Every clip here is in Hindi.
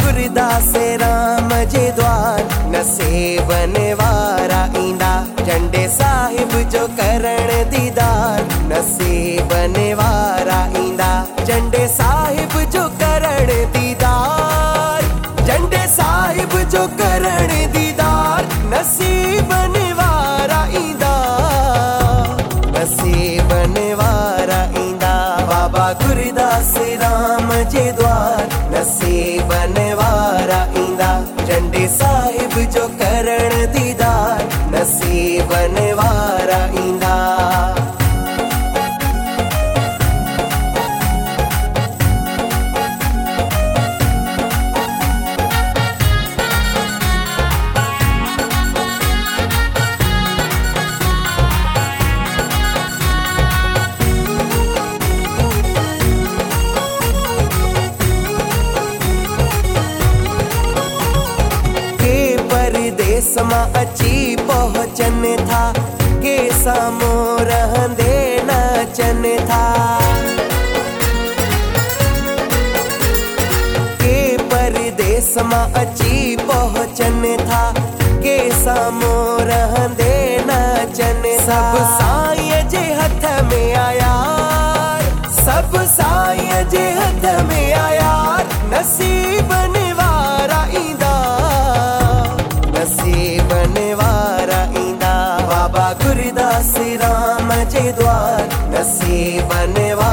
गुरदास राम जे द्वार नसेबन वारा ईंदा झंडे साहिब जो करण दीदार नसेबन वारा ईंदा झंडे साहिब जो करण दीदार, झंडे साहिब जो करण दीदार नसीबन वारा ईंदा नसीबन वारा ईंदा बाबा गुरदास राम जे द्वार परदेस माँ अची पहुचन था के सामो रहंदे नचन था। के परदेस माँ अची पहुचन था के सामो रहंदे नचन सब साईं जे हथ में आया, सब साईं जे हथ में आया नसीबन द्वार नसीबन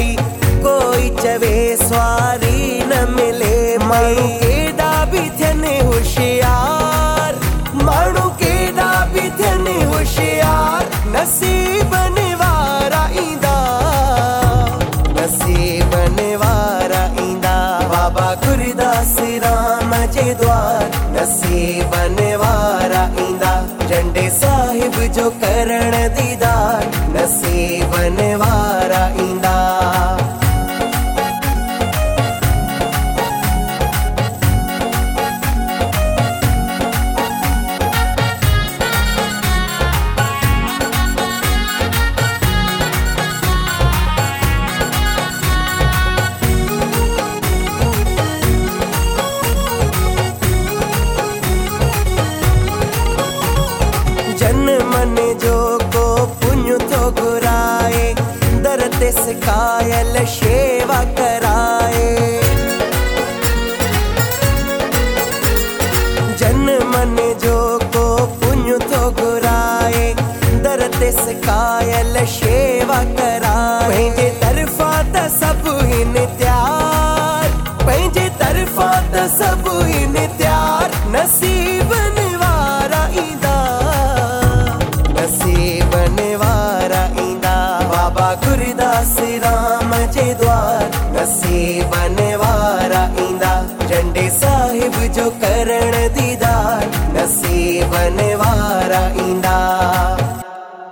पई कोई चवे सवारी न मिले माण्हू केॾा बि थियनि होशियार माण्हू केॾा बि थियनि होशियार। नसीबन वारा ईंदा नसीबन वारा ईंदा। बाबा गुरदास राम जे द्वार नसीबन वारा ईंदा। झंडे साहिब जो करण दीदार सिकायल शेवा कराए। जन मन जो को पुण्य तो घुराए दर ते सिकायल शेवा कराए। तरफ़ा त सभु हिन त्यार पंहिंजे तरफ़ा त सभु हिन त्यार नसीबन वारा ईंदा। नसीबन नसीबन वारा ईंदा। साहिब जो करण